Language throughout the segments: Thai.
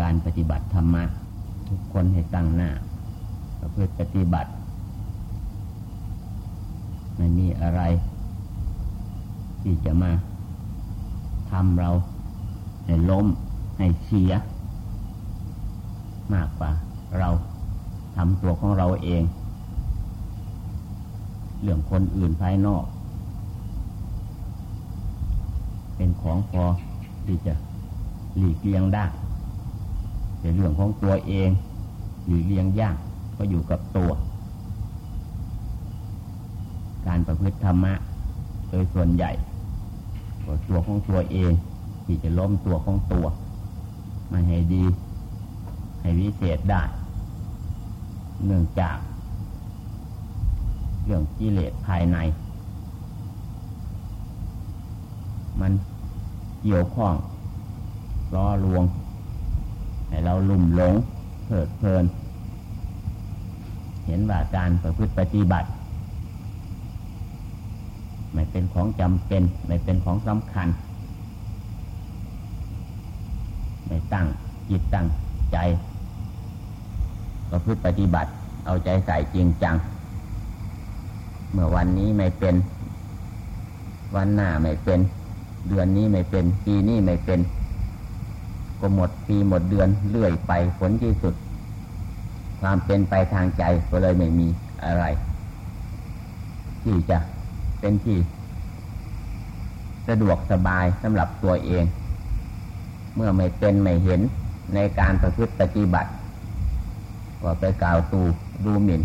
การปฏิบัติธรรมะ ทุกคนให้ตั้งหน้าประพฤติปฏิบัติ ไม่มีอะไร ที่จะมาทำเราให้ล้มให้เสีย มากกว่าเราทำตัวของเราเอง เรื่องคนอื่นภายนอก เป็นของพอที่จะหลีกเลี่ยงได้ แต่เรื่องของตัวเองหลีกเลี่ยงยากก็อยู่กับตัว การประพฤติธรรมะ โดยส่วนใหญ่ตัวของตัวเอง ที่จะล้มตัวของตัวมาให้ดี ให้วิเศษได้ เนื่องจาก เรื่องกิเลสภายใน มันเกี่ยวข้องล้อลวง ให้เราลุ่มหลงเพิดเพลิน เห็นว่าการประพฤติปฏิบัติ ไม่เป็นของจำเป็น ไม่เป็นของสำคัญ ไม่ตั้งจิตตั้งใจประพฤติปฏิบัติ เอาใจใส่จริงจัง เมื่อวันนี้ไม่เป็น วันหน้าไม่เป็น เดือนนี้ไม่เป็น ปีนี้ไม่เป็น ก็หมดปีหมดเดือนเรื่อยไปผลที่สุด ความเป็นไปทางใจก็เลยไม่มีอะไร ที่จะเป็นที่สะดวกสบายสำหรับตัวเอง เมื่อไม่เป็นไม่เห็นในการประพฤติปฏิบัติ ก็ไปกล่าวตูดูหมิ่น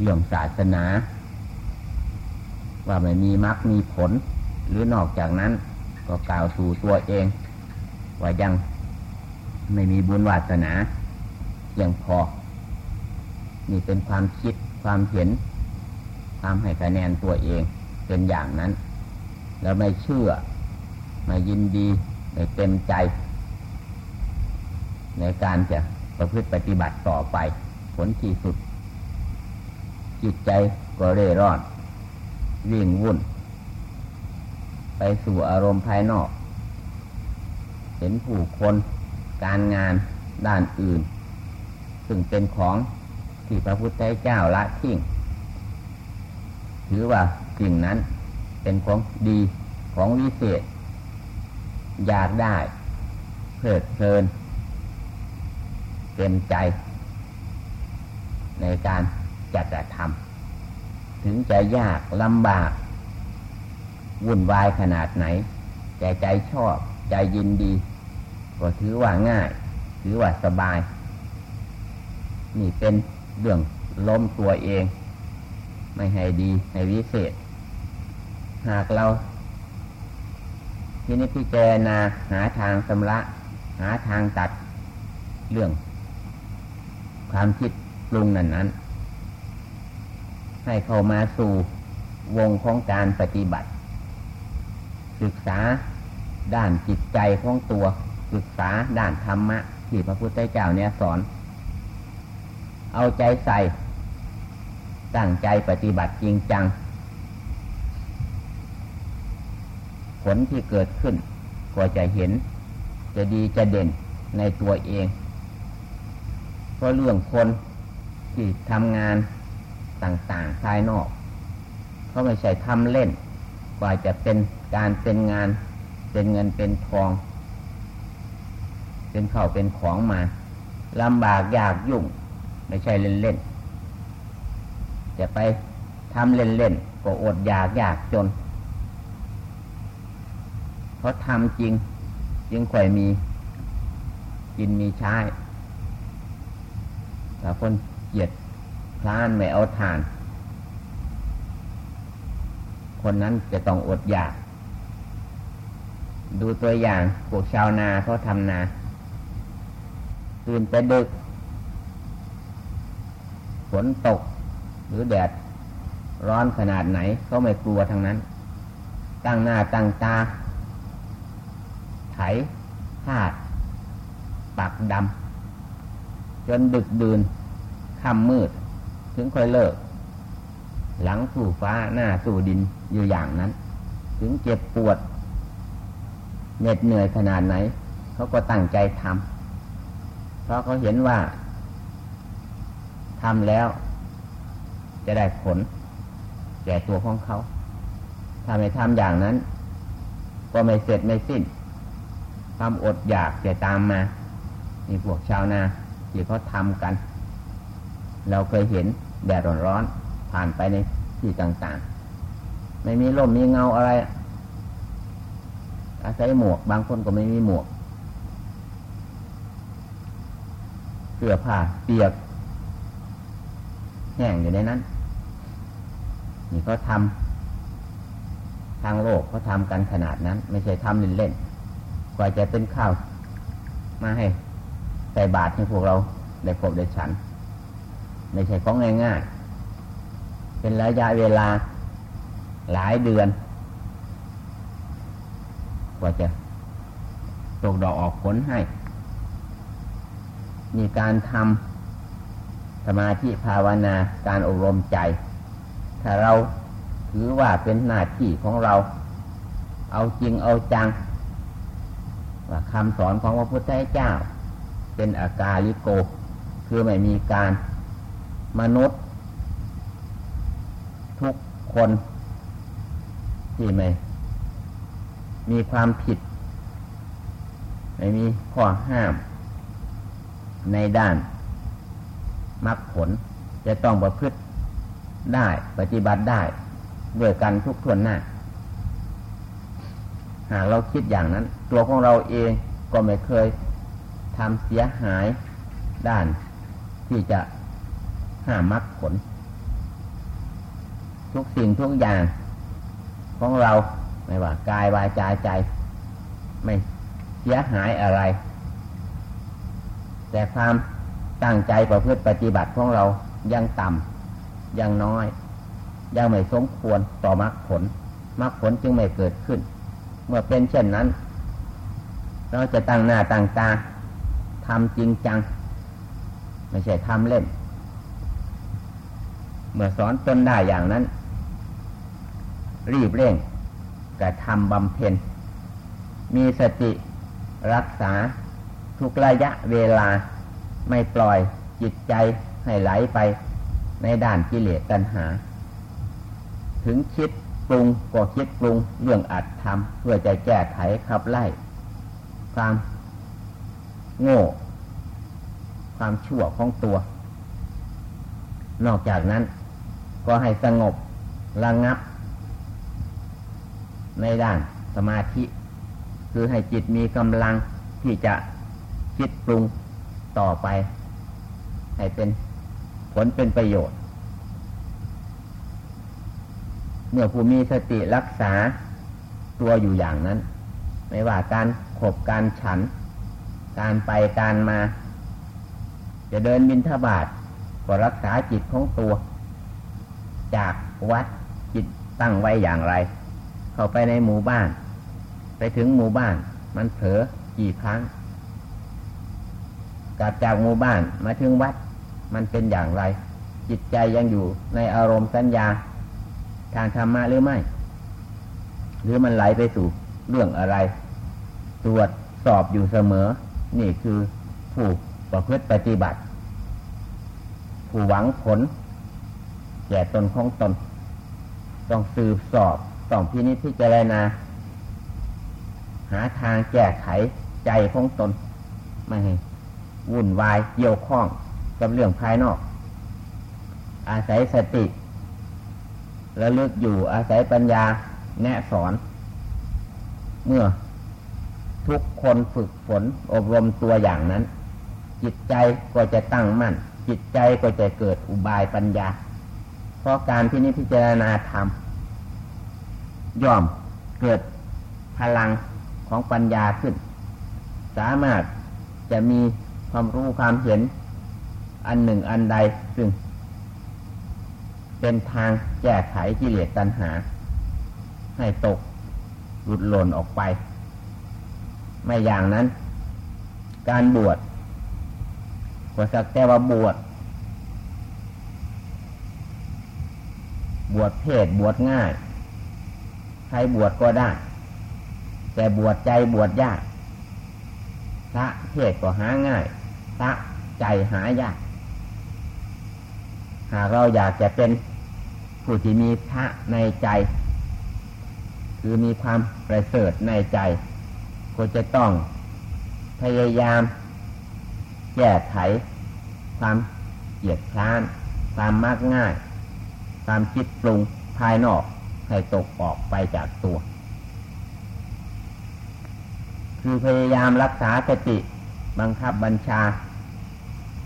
เรื่องศาสนา ว่าไม่มีมรรคมีผล หรือนอกจากนั้นก็กล่าวสู่ตัวเอง ว่ายัง ไม่มีบุญวาสนาเพียงพอ นี่เป็นความคิดความเห็น ความให้คะแนนตัวเองเป็นอย่างนั้น แล้วไม่เชื่อ ไม่ยินดี ไม่เต็มใจ ในการจะประพฤติปฏิบัติต่อไป ผลที่สุด จิตใจก็เร่ร่อนวิ่งวุ่น ไปสู่อารมณ์ภายนอก เห็นผู้คน การงานด้านอื่น ซึ่งเป็นของที่พระพุทธเจ้าละทิ้งถือว่าสิ่งนั้นเป็นของดีของวิเศษ อยากได้ เพลิดเพลินเต็มใจ ในการจัดจะทำถึงจะยากลำบาก วุ่นวายขนาดไหน แต่ใจชอบใจยินดี ก็ถือว่าง่าย ถือว่าสบาย นี่เป็นเรื่องล้มตัวเอง ไม่ให้ดีให้วิเศษ หากเราที่นี้พิจารณาหาทางสำระหาทางตัดเรื่อง ความคิดปรุงนั้นนั้น ให้เข้ามาสู่วงของการปฏิบัติ ศึกษาด้านจิตใจของตัว ศึกษาด้านธรรมะ ที่พระพุทธเจ้าเนี่ยสอน เอาใจใส่ ตั้งใจปฏิบัติจริงจัง ผลที่เกิดขึ้น ก็จะเห็น จะดีจะเด่นในตัวเองเพราะเรื่องคนที่ทำงานต่างๆภายนอกเขาไม่ใช่ทำเล่น กว่าจะเป็นการเป็นงานเป็นเงินเป็นทอง เป็นข้าวเป็นของมาลำบากยากยุ่ง ไม่ใช่เล่นๆจะไปทำเล่นๆก็อดอยากอยากจนเพราะทำจริงจึงค่อยมีกินมีใช้แต่คนเกียดพลานไม่เอาทาน คนนั้นจะต้องอดอยาก ดูตัวอย่างพวกชาวนาเขาทำนา ตื่นแต่ดึก ฝนตก หรือแดดร้อนขนาดไหนก็ไม่กลัวทั้งนั้น ตั้งหน้าตั้งตา ไถหาด ปักดำ จนดึกดื่นค่ำมืด ถึงค่อยเลิก หลังสู่ฟ้าหน้าสู่ดินอยู่อย่างนั้น ถึงเจ็บปวดเหน็ดเหนื่อยขนาดไหน เขาก็ตั้งใจทำ เพราะเขาเห็นว่าทำแล้ว จะได้ผลแก่ตัวของเขา ถ้าไม่ทำอย่างนั้น ก็ไม่เสร็จไม่สิ้นความอดอยากจะตามมามีพวกชาวนาที่เขาทำกัน เราเคยเห็นแดดร้อนๆผ่านไปในที่ต่างๆ ไม่มีลมมีเงาอะไร อาศัยหมวก บางคนก็ไม่มีหมวก เสื้อผ้าเปียก แห้งอยู่ในนั้น นี่เขาทำทางโลกเขาทำกันขนาดนั้น ไม่ใช่ทำเล่นๆกว่าจะเป็นข้าวมาให้ใส่บาตรให้พวกเราได้พบได้ฉัน ไม่ใช่ของง่ายๆเป็นระยะเวลาหลายเดือน กว่าจะตกดอกออกผลให้ มีการทำสมาธิภาวนาการอบรมใจ ถ้าเราถือว่าเป็นหน้าที่ของเรา เอาจริงเอาจังว่าคำสอนของพระพุทธเจ้า เป็นอากาลิโก คือไม่มีการมนุษย์ ทุกคนที่ไม่มีความผิด ไม่มีข้อห้าม ในด้านมรรคผลจะต้องประพฤติได้ปฏิบัติได้ด้วยกันทุกทวนหน้า หากเราคิดอย่างนั้น ตัวของเราเองก็ไม่เคยทำเสียหายด้านที่จะห้ามมรรคผล ทุกสิ่งทุกอย่างของเราไม่ว่ากายวายใจใจ ไม่เสียหายอะไร แต่ความตั้งใจประพฤติปฏิบัติของเรายังต่ำยังน้อย ยังไม่สมควรต่อมรรคผลมรรคผลจึงไม่เกิดขึ้น เมื่อเป็นเช่นนั้น เราจะตั้งหน้าตั้งตาทำจริงจัง ไม่ใช่ทำเล่น เมื่อสอนตนได้อย่างนั้น รีบเร่งกระทำบำเพ็ญมีสติรักษา ทุกระยะเวลาไม่ปล่อยจิตใจให้ไหลไปในด้านกิเลสตัณหา ถึงคิดปรุงก็คิดปรุงเรื่องอัดทำเพื่อจะแก้ไขขับไล่ ความโง่ ความชั่วของตัว นอกจากนั้นก็ให้สงบระงับ ในด้านสมาธิ คือให้จิตมีกำลังที่จะ คิดปรุงต่อไป ให้เป็นผลเป็นประโยชน์ เมื่อผู้มีสติรักษาตัวอยู่อย่างนั้น ไม่ว่าการขบการฉัน การไปการมา จะเดินบินทบาทก็รักษาจิตของตัว จากวัดจิตตั้งไว้อย่างไร เข้าไปในหมู่บ้าน ไปถึงหมู่บ้าน มันเผลอกี่ครั้ง กลับจากหมู่บ้านมาถึงวัด มันเป็นอย่างไร จิตใจยังอยู่ในอารมณ์สัญญา ทางธรรมะหรือไม่ หรือมันไหลไปสู่เรื่องอะไร ตรวจสอบอยู่เสมอ นี่คือผู้ประพฤติปฏิบัติ ผู้หวังผล แก่ตนของตน ต้องสืบสอบต้องพินิจพิจารณาหาทางแก้ไขใจของตน ไม่ให้ วุ่นวายเกี่ยวข้องกับเรื่องภายนอก อาศัยสติระลึกอยู่อาศัยปัญญาแนะสอน เมื่อทุกคนฝึกฝนอบรมตัวอย่างนั้น จิตใจก็จะตั้งมั่น จิตใจก็จะเกิดอุบายปัญญา เพราะการที่นิพิจารณาธรรมย่อมเกิดพลังของปัญญาขึ้น สามารถจะมี ความรู้ความเห็น อันหนึ่งอันใดซึ่ง เป็นทางแก้ไขกิเลสตัณหา ให้ตกหลุดหล่นออกไป ไม่อย่างนั้น การบวชก็สักแต่ว่าบวชบวชเพศบวชง่าย ใครบวชก็ได้ แต่บวชใจบวชยาก ระเทศก็หาง่ายพระใจหายาก หากเราอยากจะเป็นผู้ที่มีพระในใจ คือมีความประเสริฐในใจ ก็จะต้องพยายาม แก้ไข ความเกียดคร้าน ความมากง่าย ความคิดปรุงภายนอกให้ตกออกไปจากตัว คือพยายามรักษาสติ บังคับบัญชา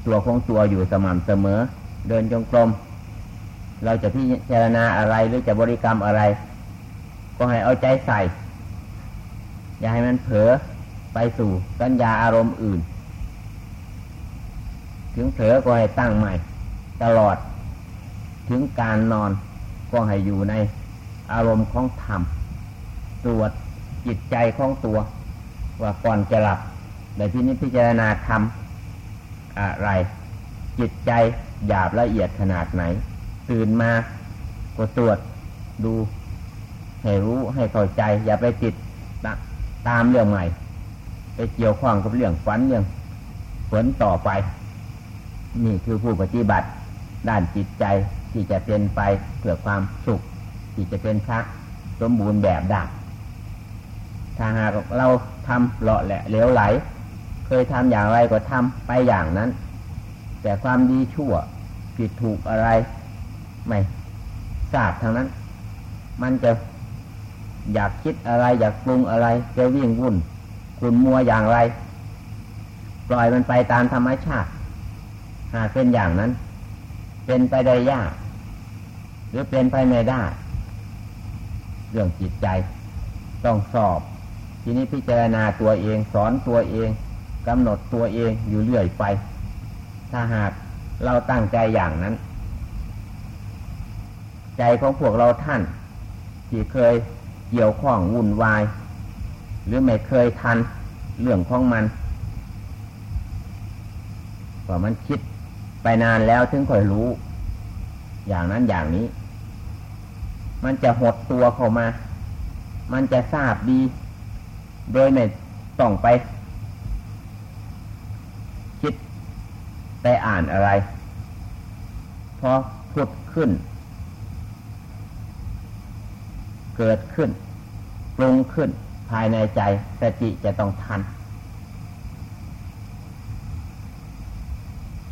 ตัวของตัวอยู่สม่ำเสมอ เดินจงกรม เราจะพิจารณาอะไรหรือจะบริกรรมอะไร ก็ให้เอาใจใส่ อย่าให้มันเผลอไปสู่สัญญาอารมณ์อื่น ถึงเผลอก็ให้ตั้งใหม่ ตลอด ถึงการนอนก็ให้อยู่ในอารมณ์ของธรรม ตรวจจิตใจของตัว ว่าก่อนจะหลับในที่นี้พิจารณาธรรมอะไร จิตใจหยาบละเอียดขนาดไหน ตื่นมาก็ตรวจดูให้รู้ให้เข้าใจ อย่าไปติดตามเรื่องใหม่ ไปเกี่ยวข้องกับเรื่องฝันเรื่องฝนต่อไป นี่คือผู้ปฏิบัติ ด้านจิตใจที่จะเป็นไปเพื่อความสุข ที่จะเป็นพระสมบูรณ์แบบได้ถ้าหากเรา ทำเลาะแหละเลี้ยวไหล เคยทำอย่างไรก็ทำไปอย่างนั้น แต่ความดีชั่วผิดถูกอะไร ไม่ทราบทางนั้น มันจะอยากคิดอะไร อยากปรุงอะไร จะวิ่งวุ่นคุณมัวอย่างไร ปล่อยมันไปตามธรรมชาติ หากเป็นอย่างนั้น เป็นไปได้ยาก หรือเป็นไปไม่ได้ เรื่องจิตใจ ต้องสอบ ทีนี้พิจารณาตัวเองสอนตัวเองกำหนดตัวเองอยู่เรื่อยไป ถ้าหากเราตั้งใจอย่างนั้น ใจของพวกเราท่าน ที่เคยเกี่ยวข้องวุ่นวาย หรือไม่เคยทันเรื่องของมันกว่ามันคิดไปนานแล้วถึงค่อยรู้ อย่างนั้นอย่างนี้ มันจะหดตัวเข้ามา มันจะทราบดี โดยไม่ต้องไป คิดไปอ่านอะไร พอผุดขึ้น เกิดขึ้น ปรุงขึ้นภายในใจสติจะต้องทัน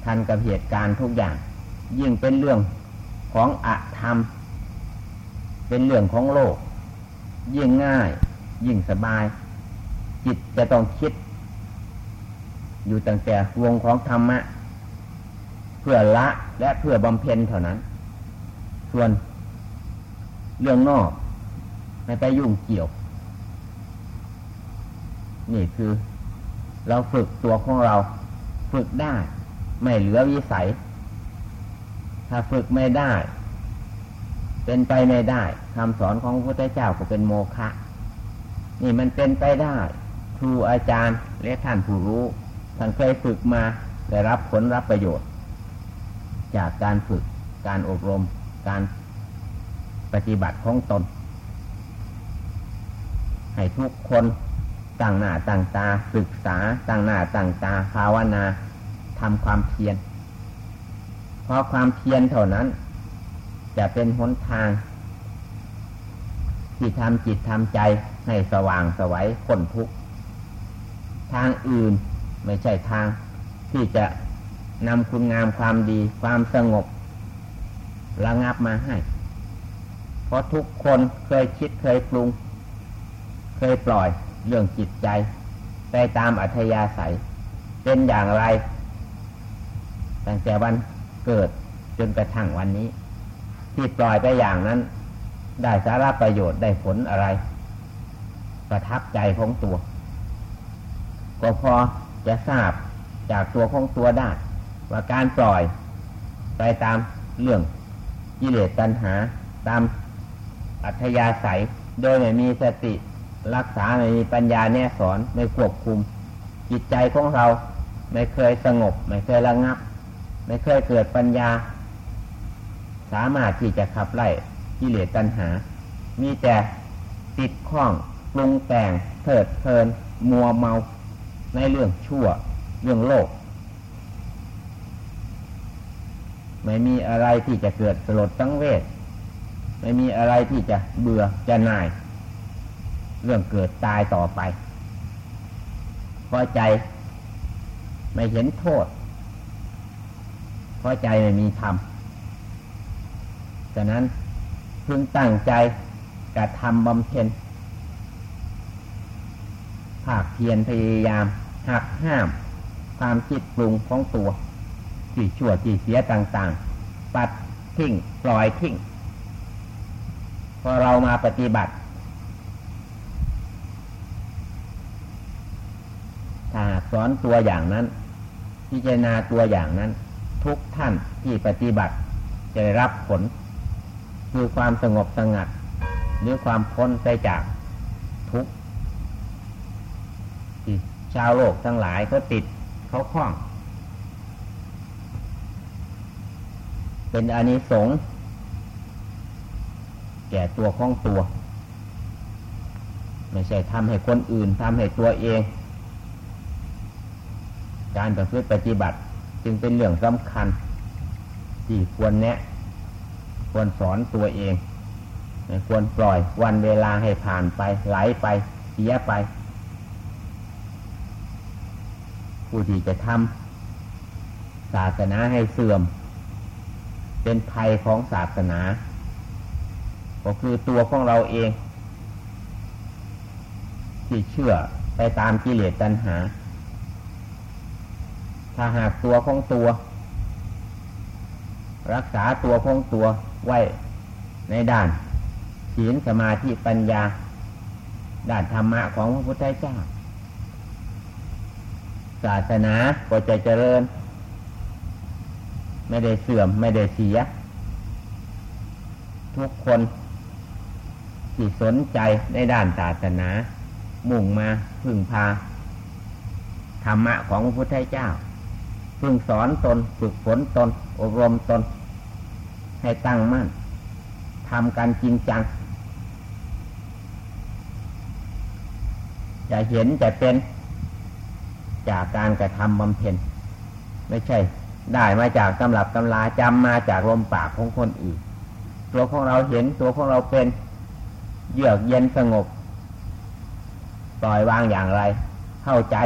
ทันกับเหตุการณ์ทุกอย่าง ยิ่งเป็นเรื่องของอะธรรม เป็นเรื่องของโลก ยิ่งง่าย ยิ่งสบาย จิตจะต้องคิด อยู่ตั้งแต่วงของธรรมะ เพื่อละและเพื่อบำเพ็ญเท่านั้น ส่วนเรื่องนอกไม่ไปยุ่งเกี่ยว นี่คือ เราฝึกตัวของเรา ฝึกได้ ไม่เหลือวิสัย ถ้าฝึกไม่ได้ เป็นไปไม่ได้คำสอนของพระพุทธเจ้าก็เป็นโมฆะนี่มันเป็นไปได้ ครูอาจารย์และท่านผู้รู้ท่านเคยฝึกมาได้รับผลรับประโยชน์ จากการฝึกการอบรมการปฏิบัติของตน ให้ทุกคนตั้งหน้าตั้งตาศึกษาตั้งหน้าตั้งตาภาวนาทำความเพียรเพราะความเพียรเท่านั้น จะเป็นหนทาง ที่ทำจิตทำใจให้สว่างสวัยพ้นทุกข์ ทางอื่น ไม่ใช่ทางที่จะนำคุณงามความดี ความสงบ ระงับมาให้ เพราะทุกคนเคยคิดเคยปรุง เคยปล่อยเรื่องจิตใจ ไปตามอัธยาศัย เป็นอย่างไร ตั้งแต่วันเกิดจนกระทั่งวันนี้ ที่ปล่อยไปอย่างนั้น ได้สาระประโยชน์ได้ผลอะไร ประทับใจของตัว ก็พอจะทราบจากตัวของตัวได้ ว่าการปล่อยไปตามเรื่องกิเลสตัณหา ตามอัธยาศัย โดยไม่มีสติรักษาไม่มีปัญญาแน่สอนไม่ควบคุม จิตใจของเราไม่เคยสงบ ไม่เคยระงับ ไม่เคยเกิดปัญญา สามารถที่จะขับไล่กิเลสตัณหา มีแต่ติดข้องปรุงแต่งเถิดเพลิน มัวเมา ในเรื่องชั่วเรื่องโลก ไม่มีอะไรที่จะเกิดสลดสังเวชไม่มีอะไรที่จะเบื่อจะน่าย เรื่องเกิดตายต่อไปพอใจไม่เห็นโทษพอใจไม่มีธรรมฉะนั้นพึงตั้งใจกระทำบำเพ็ญาคเพียรพยายามหักห้าม ความคิดปรุงของตัวที่ชั่วที่เสียต่างๆ ปัดทิ้งปล่อยทิ้งพอเรามาปฏิบัติถ้าสอนตัวอย่างนั้น พิจารณาตัวอย่างนั้น ทุกท่านที่ปฏิบัติจะได้รับผล คือความสงบสงัด หรือความพ้นไปจากทุกข์ที่ ชาวโลกทั้งหลายเขาติดเขาคล้อง เป็นอานิสงส์แก่ตัวของตัว ไม่ใช่ทำให้คนอื่นทำให้ตัวเอง การประพฤติปฏิบัติจึงเป็นเรื่องสำคัญ ที่ควรแนะ ควรสอนตัวเองไม่ควรปล่อยวันเวลาให้ผ่านไปไหลไป เสียไป ผู้ที่จะทำศาสนาให้เสื่อม เป็นภัยของศาสนา ก็คือตัวของเราเอง ที่เชื่อไปตามกิเลสตัณหา ถ้าหากตัวของตัว รักษาตัวของตัวไว้ในด้านศีลสมาธิปัญญา ด้านธรรมะของพระพุทธเจ้า ศาสนาก็จะเจริญ ไม่ได้เสื่อมไม่ได้เสีย ทุกคนที่สนใจในด้านศาสนา มุ่งมาพึ่งพา ธรรมะของพระพุทธเจ้า พึ่งสอนตนฝึกฝนตน อบรมตน ให้ตั้งมั่นทำกันจริงจังจะเห็นจะเป็น จากการกระทำบำเพ็ญไม่ใช่ ได้มาจากตำรับตำราจำมาจากลมปากของคนอื่นตัวของเราเห็นตัวของเราเป็นเยือกเย็นสงบปล่อยวางอย่างไร เข้าใจ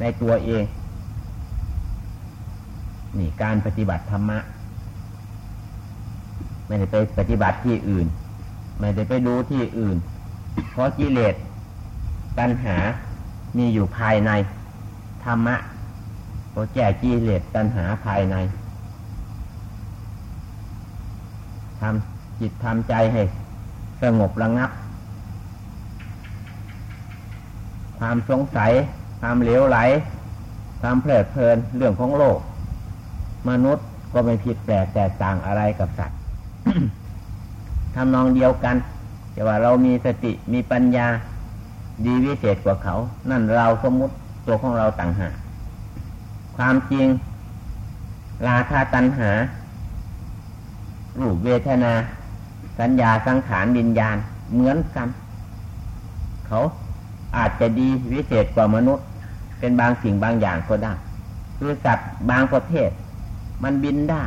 ในตัวเอง นี่การปฏิบัติธรรมะ ไม่ได้ไปปฏิบัติที่อื่น ไม่ได้ไปดูที่อื่น เพราะกิเลสปัญหามีอยู่ภายใน ธรรมะเพราะแก้กิเลสปัญหาภายในทำจิตทำใจให้ สงบระงับ ความสงสัย ความเหลวไหล ความเพลิดเพลินเรื่องของโลก มนุษย์ก็ไม่ผิดแปลกแตกต่างอะไรกับสัตว์ทำนองเดียวกัน แต่ว่าเรามีสติมีปัญญาดีวิเศษกว่าเขา นั่นเราสมมติ ตัวของเราต่างหากความจริง ราคาตัณหา รูปเวทนา สัญญาสังขารวิญญาณเหมือนกัน เขาอาจจะดีวิเศษกว่ามนุษย์ เป็นบางสิ่งบางอย่างก็ได้คือสัตว์บางประเภท มันบินได้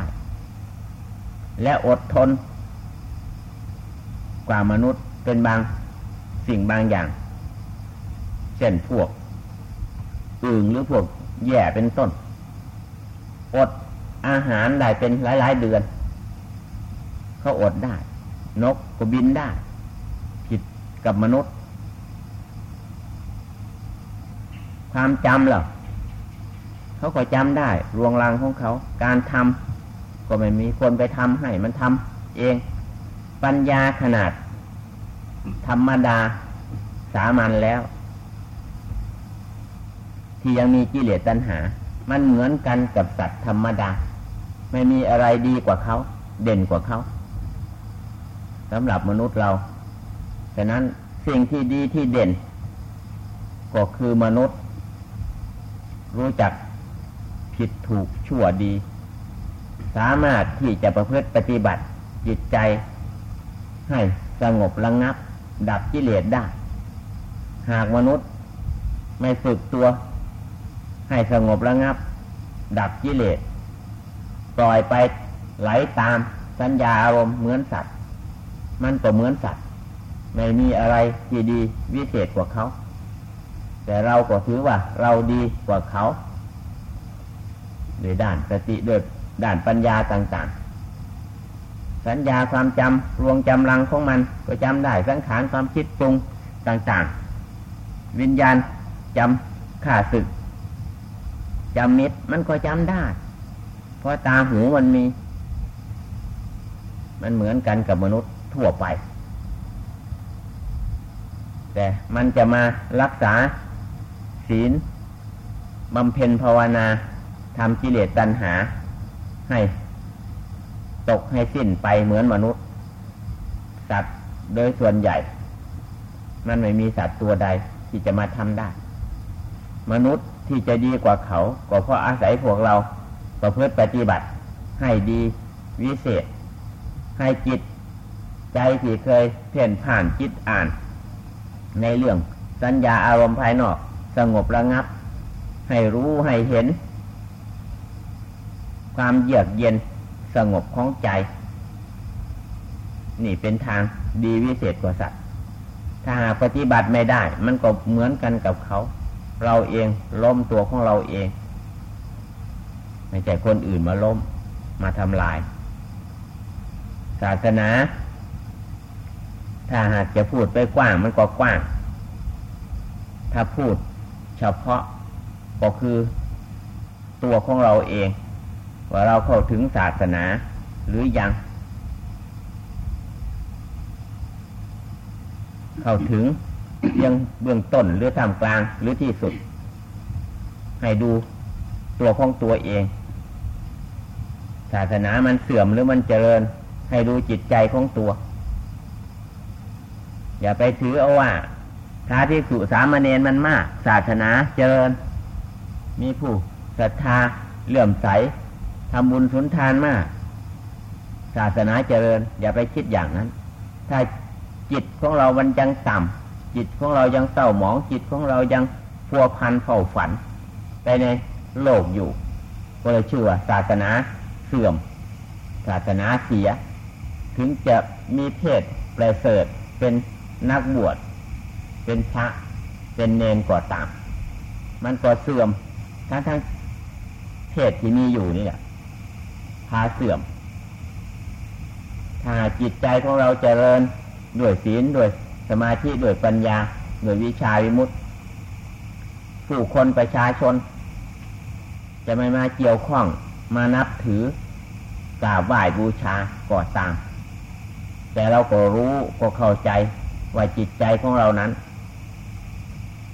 และอดทน กว่ามนุษย์เป็นบางสิ่งบางอย่าง เช่นพวก อึ่งหรือพวกแย่เป็นต้น อดอาหารได้เป็นหลาย ๆ เดือน เขาอดได้ นกก็บินได้ ผิดกับมนุษย์ ความจำเหรอเขาก็จำได้ รวงรังของเขา การทำก็ไม่มีคนไปทำให้มันทำเอง ปัญญาขนาด ธรรมดาสามัญแล้ว ที่ยังมีกิเลสตัณหา มันเหมือนกันกับสัตว์ธรรมดา ไม่มีอะไรดีกว่าเขา เด่นกว่าเขาสำหรับมนุษย์เราฉะนั้นสิ่งที่ดีที่เด่น ก็คือมนุษย์ รู้จักผิดถูกชั่วดี สามารถที่จะประพฤติปฏิบัติจิตใจ ให้สงบระงงับ ดับกิเลสได้ หากมนุษย์ไม่ฝึกตัว ให้สงบระงับ ดับกิเลสปล่อยไปไหลตามสัญญาอารมณ์เหมือนสัตว์ มันก็เหมือนสัตว์ ไม่มีอะไรที่ดีวิเศษกว่าเขา แต่เราก็ถือว่าเราดีกว่าเขาโดยด้านสติโดยด้านปัญญาต่างๆ สัญญาความจำรวงจำลังของมันก็จำได้สังขารความคิดปรุงต่างๆ วิญญาณจำข่าศึก จำมิตรมันก็จำได้ เพราะตาหูมันมี มันเหมือนกันกับมนุษย์ทั่วไป แต่มันจะมารักษาศีลบำเพ็ญภาวนาทำกิเลสตัณหา ให้ตกให้สิ้นไปเหมือนมนุษย์ สัตว์โดยส่วนใหญ่ มันไม่มีสัตว์ตัวใดที่จะมาทำได้ มนุษย์ ที่จะดีกว่าเขา ก็เพราะอาศัยพวกเราประพฤติปฏิบัติ ให้ดีวิเศษ ให้จิต ใจที่เคยเพ่นผ่านจิตอ่าน ในเรื่องสัญญาอารมณ์ภายนอก สงบระงับ ให้รู้ให้เห็น ความเยือกเย็นสงบของใจ นี่เป็นทางดีวิเศษกว่าสัตว์ถ้าหากปฏิบัติไม่ได้ มันก็เหมือนกันกับเขา เราเองล้มตัวของเราเอง ไม่ใช่คนอื่นมาล้มมาทำลาย ศาสนา ถ้าหากจะพูดไปกว้างมันก็กว้าง ถ้าพูดเฉพาะก็คือตัวของเราเอง ว่าเราเข้าถึงศาสนาหรือยัง เข้าถึง ยังเบื้องต้นหรือท่ามกลางหรือที่สุด ให้ดูตัวของตัวเอง ศาสนามันเสื่อมหรือมันเจริญ ให้ดูจิตใจของตัว อย่าไปถือเอาว่าท้าที่สุสามเณรมันมาก ศาสนาเจริญ มีผู้ศรัทธาเลื่อมใสทำบุญสุนทานมาก ศาสนาเจริญ อย่าไปคิดอย่างนั้น ถ้าจิตของเรามันยังต่ำ จิตของเรายังเศร้าหมองจิตของเรายังพัวพันเฝ้าฝัน ไปในโลกอยู่ก็เลยชื่อว่าศาสนาเสื่อม ศาสนาเสีย ถึงจะมีเพศประเสริฐเป็นนักบวช เป็นพระเป็นเนนก่อตาม มันก็เสื่อมทั้งทั้งเพศที่มีอยู่นี่แหละพาเสื่อม ถ้าจิตใจของเราเจริญด้วยศีลด้วย สมาธิด้วยปัญญาด้วยวิชาวิมุตติ ผู้คนประชาชน จะไม่มาเกี่ยวข้องมานับถือกราบไหว้บูชาก่อตาม แต่เราก็รู้ก็เข้าใจว่าจิตใจของเรานั้น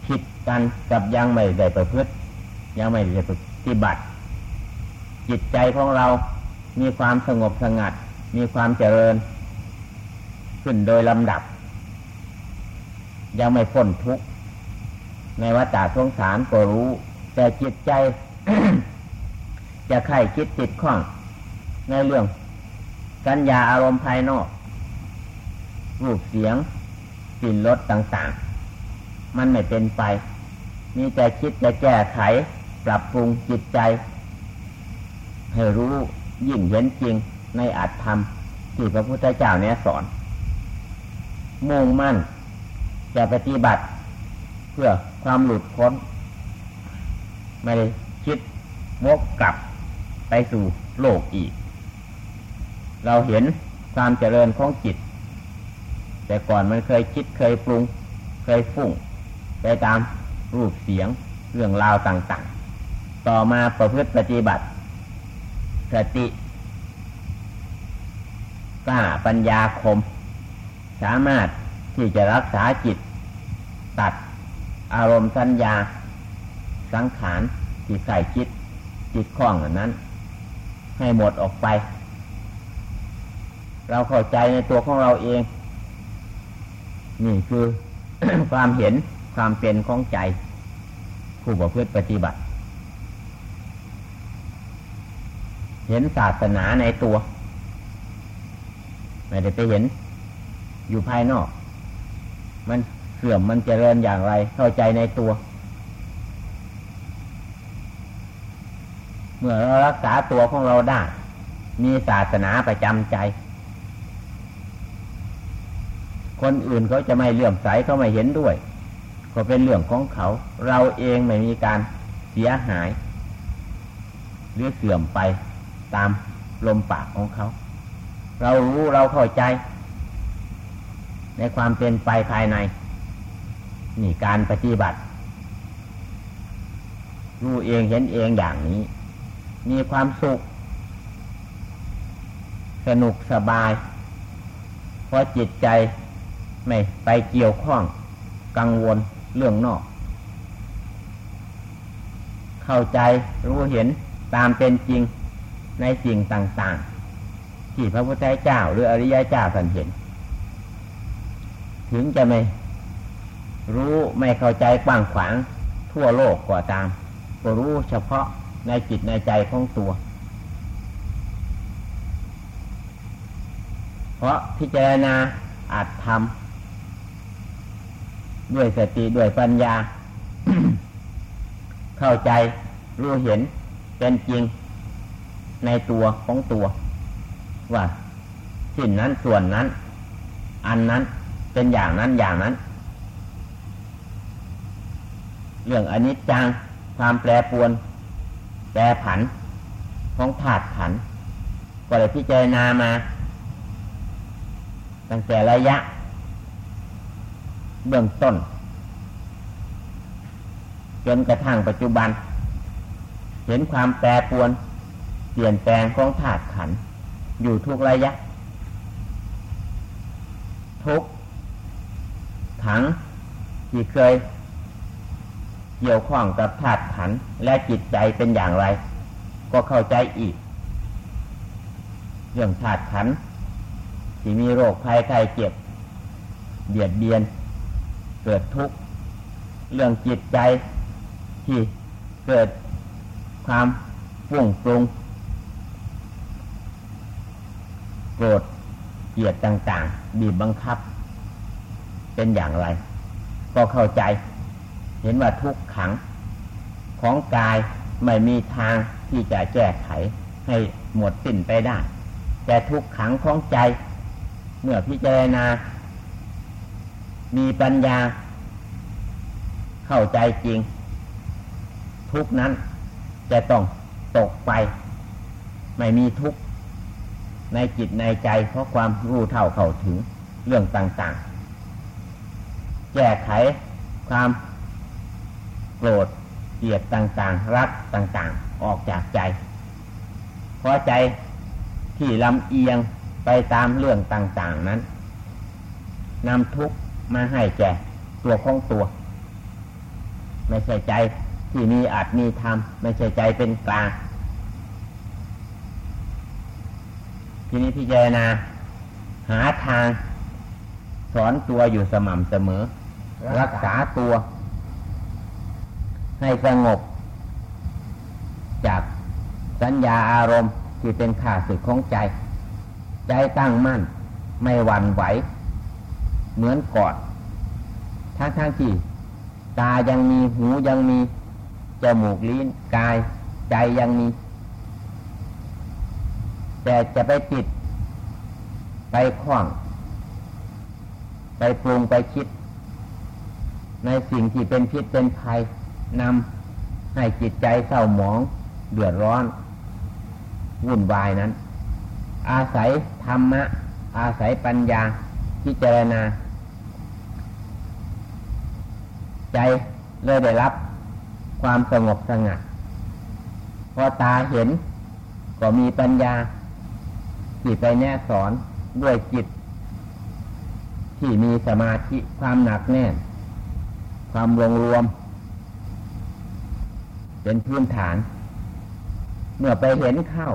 ผิดกันกับยังไม่ได้ประพฤติยังไม่ได้ปฏิบัติ จิตใจของเรามีความสงบสงัด มีความเจริญ ขึ้นโดยลำดับ ยังไม่พ้นทุกข์ในวัฏสงสารก็รู้ แต่จิตใจจะไข่คิดติดข้อง ในเรื่อง กัญญาอารมณ์ภายนอก รูปเสียงกลิ่นรสต่างๆ มันไม่เป็นไป มีแต่คิดจะแก้ไข ปรับปรุงจิตใจ ให้รู้ยิ่งเห็นจริงในอัตธรรมที่พระพุทธเจ้าเนี่ยสอน มุ่งมั่น จะปฏิบัติ เพื่อความหลุดพ้น ไม่ได้คิดวกกลับไปสู่โลกอีก เราเห็นความเจริญของจิต แต่ก่อนมันเคยคิดเคยปรุง เคยฟุ้งไปตามรูปเสียงเรื่องราวต่างๆ ต่อมาประพฤติปฏิบัติสติกล้าปัญญาคม สามารถ ที่จะรักษาจิต ตัดอารมณ์สัญญา สังขารที่ใส่คิดจิตคล้องนั้น ให้หมดออกไป เราเข้าใจในตัวของเราเอง นี่คือ ความเห็นความเป็นของใจ ผู้ประพฤติปฏิบัติ เห็นศาสนาในตัว ไม่ได้ไปเห็นอยู่ภายนอก มันเสื่อมมันเจริญอย่างไร เข้าใจในตัว เมื่อเรารักษาตัวของเราได้ มีศาสนาประจำใจ คนอื่นเขาจะไม่เลื่อมใสเขาไม่เห็นด้วย ก็เป็นเรื่องของเขา เราเองไม่มีการเสียหาย หรือเสื่อมไปตามลมปากของเขา เรารู้เราเข้าใจ ในความเป็นไปภายใน นี่การปฏิบัติ รู้เองเห็นเองอย่างนี้ มีความสุข สนุกสบาย เพราะจิตใจไม่ไปเกี่ยวข้องกังวลเรื่องนอก เข้าใจรู้เห็นตามเป็นจริงในสิ่งต่าง ๆ ที่พระพุทธเจ้าหรืออริยเจ้าท่านเห็น ถึงจะไม่รู้ไม่เข้าใจกว้างขวางทั่วโลกกว่าตาม ก็รู้เฉพาะในจิตในใจของตัว เพราะพิจารณาอาจทำด้วยสติด้วยปัญญา เข้าใจรู้เห็นเป็นจริงในตัวของตัว ว่าสิ่งนั้นส่วนนั้น อันนั้น เป็นอย่างนั้นอย่างนั้น เรื่องอนิจจังความแปรปวน แปรผัน ของธาตุขัน ก็เลยพิจารณามา ตั้งแต่ระยะ เบื้องต้น จนกระทั่งปัจจุบัน เห็นความแปรปวน เปลี่ยนแปลงของธาตุขัน อยู่ทุกระยะทุก ขังที่เคยเกี่ยวข้องกับธาตุขันและจิตใจเป็นอย่างไร ก็เข้าใจอีก เรื่องธาตุขันที่มีโรคภัยไข้เจ็บเบียดเบียน เกิดทุกข์เรื่องจิตใจที่เกิดความฟุ้งปรุงโกรธเกลียดต่าง ๆ บีบบังคับ เป็นอย่างไร ก็เข้าใจ เห็นว่าทุกขังของกายไม่มีทางที่จะแก้ไขให้หมดสิ้นไปได้ แต่ทุกขังของใจ เมื่อพิจารณา มีปัญญา เข้าใจจริง ทุกนั้นจะต้องตกไป ไม่มีทุกในจิตในใจ เพราะความรู้เท่าเข้าถึงเรื่องต่างๆ แก้ไขความโกรธเกลียดต่างๆ รักต่างๆ ออกจากใจ เพราะใจที่ลำเอียงไปตามเรื่องต่างๆนั้นนำทุกมาให้แก่ตัวของตัว ไม่ใช่ใจที่มีอาจมีธรรมไม่ใช่ใจเป็นกลางทีนี้พิจารณาหาทางสอนตัวอยู่สม่ำเสมอ รักษาตัว ให้สงบ จากสัญญาอารมณ์ที่เป็นข่าศึกของใจ ใจตั้งมั่น ไม่หวั่นไหว เหมือนกอดทั้งทั้งที่ตายังมีหูยังมี จมูกลิ้นกาย ใจยังมี แต่จะไปติด ไปคล้อง ไปปรุงไปคิด ในสิ่งที่เป็นพิษเป็นภัยนำให้จิตใจเศร้าหมอง เดือดร้อน วุ่นวายนั้น อาศัยธรรมะ อาศัยปัญญาพิจารณา ใจเลยได้รับความสงบสงัดพอตาเห็นก็มีปัญญาที่ไปแน่สอนด้วยจิต ที่มีสมาธิความหนักแน่น ความรวมรวม เป็นพื้นฐาน เมื่อไปเห็นเข้า